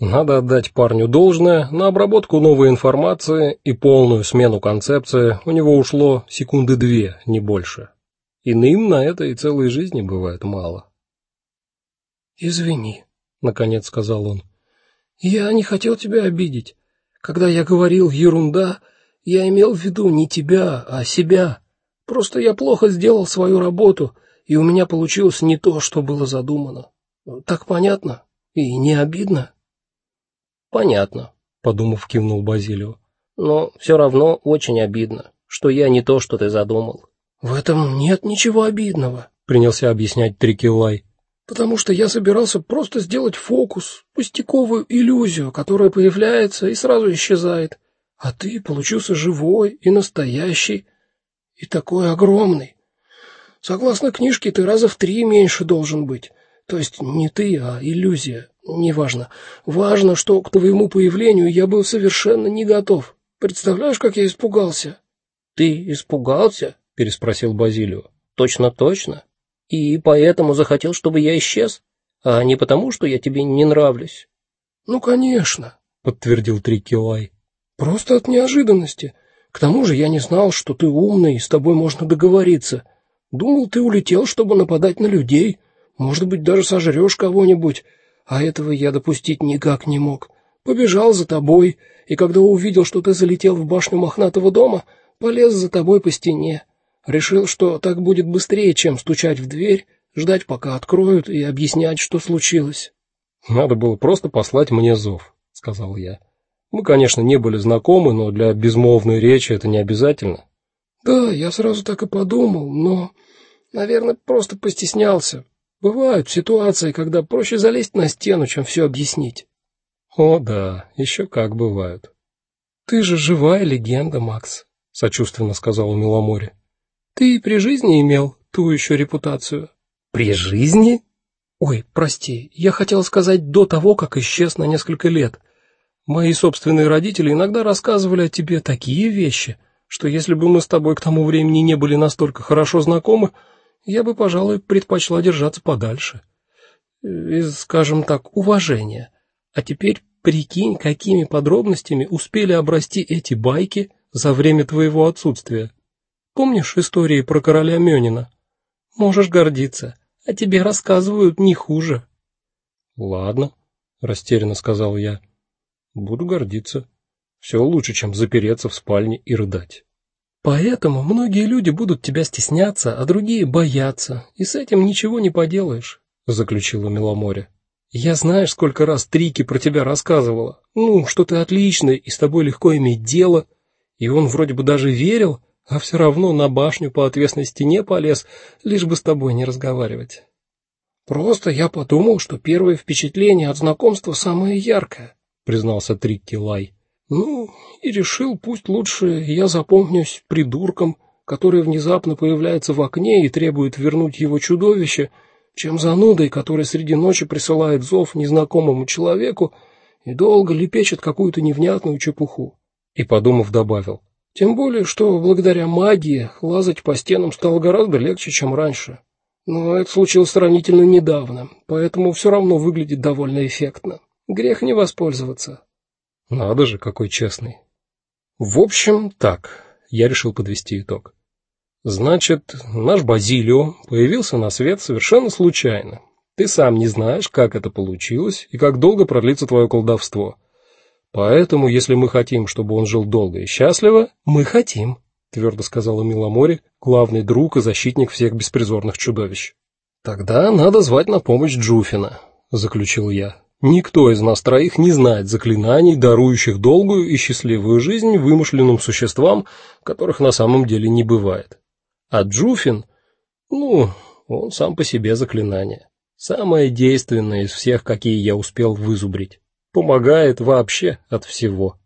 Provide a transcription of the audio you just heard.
Надо отдать парню должное, на обработку новой информации и полную смену концепции у него ушло секунды две, не больше. Иным на это и целой жизни бывает мало. Извини, наконец сказал он. Я не хотел тебя обидеть. Когда я говорил ерунда, я имел в виду не тебя, а себя. Просто я плохо сделал свою работу, и у меня получилось не то, что было задумано. Так понятно и не обидно. Понятно, подумав, кивнул Базилио. Но все равно очень обидно, что я не то, что ты задумал. В этом нет ничего обидного, принялся объяснять Трикилай. Потому что я собирался просто сделать фокус, пустяковую иллюзию, которая появляется и сразу исчезает. А ты получился живой и настоящий, и такой огромный. Согласно книжке, ты раза в три меньше должен быть. То есть не ты, а иллюзия. Неважно. Важно, что к твоему появлению я был совершенно не готов. Представляешь, как я испугался? Ты испугался? переспросил Базилио. Точно, точно. И поэтому захотел, чтобы я исчез, а не потому, что я тебе не нравлюсь. Ну, конечно, подтвердил Трикилай. Просто от неожиданности. К тому же я не знал, что ты умный, и с тобой можно договориться. Думал, ты улетел, чтобы нападать на людей, может быть, даже сожрешь кого-нибудь а этого я допустить никак не мог. Побежал за тобой, и когда увидел, что ты залетел в башню мохнатого дома, полез за тобой по стене. Решил, что так будет быстрее, чем стучать в дверь, ждать, пока откроют и объяснять, что случилось. Надо было просто послать мне зов, сказал я. Мы, конечно, не были знакомы, но для безмолвной речи это не обязательно. Да, я сразу так и подумал, но, наверное, просто постеснялся. Бывают ситуации, когда проще залезть на стену, чем все объяснить. О, да, еще как бывают. Ты же живая легенда, Макс, сочувственно сказал Миломоре. Ты при жизни имел ту еще репутацию. При жизни? Ой, прости, я хотел сказать до того, как исчез на несколько лет. Мои собственные родители иногда рассказывали о тебе такие вещи, что если бы мы с тобой к тому времени не были настолько хорошо знакомы, я бы, пожалуй, предпочла держаться подальше. Из, скажем так, уважения. А теперь прикинь, какими подробностями успели обрасти эти байки за время твоего отсутствия. Помнишь истории про короля Мёнина? Можешь гордиться, а тебе рассказывают не хуже. Ладно, растерянно сказал я. Буду гордиться. Все лучше, чем запереться в спальне и рыдать. Поэтому многие люди будут тебя стесняться, а другие бояться, и с этим ничего не поделаешь, заключила Миломоре. Я знаешь, сколько раз Трики про тебя рассказывала. Ну, что ты отличный и с тобой легко иметь дело. И он вроде бы даже верил, а все равно на башню по отвесной стене полез, лишь бы с тобой не разговаривать. Просто я подумал, что первое впечатление от знакомства самое яркое, признался Трикки Лай. Ну, и решил, пусть лучше я запомнюсь придурком, который внезапно появляется в окне и требует вернуть его чудовище, чем занудой, который среди ночи присылает зов незнакомому человеку и долго лепечет какую-то невнятную чепуху. И подумав, добавил: тем более, что благодаря магии лазать по стенам стало гораздо легче, чем раньше. Но это случилось сравнительно недавно, поэтому все равно выглядит довольно эффектно. Грех не воспользоваться. Надо же, какой честный. В общем, так, я решил подвести итог. Значит, наш Базилио появился на свет совершенно случайно. Ты сам не знаешь, как это получилось и как долго продлится твое колдовство. Поэтому, если мы хотим, чтобы он жил долго и счастливо, мы хотим, твердо сказала Миломоре, главный друг и защитник всех беспризорных чудовищ. Тогда надо звать на помощь Джуфина, заключил я. Никто из нас троих не знает заклинаний, дарующих долгую и счастливую жизнь вымышленным существам, которых на самом деле не бывает. А Джуфин, ну, он сам по себе заклинание. Самое действенное из всех, какие я успел вызубрить. Помогает вообще от всего.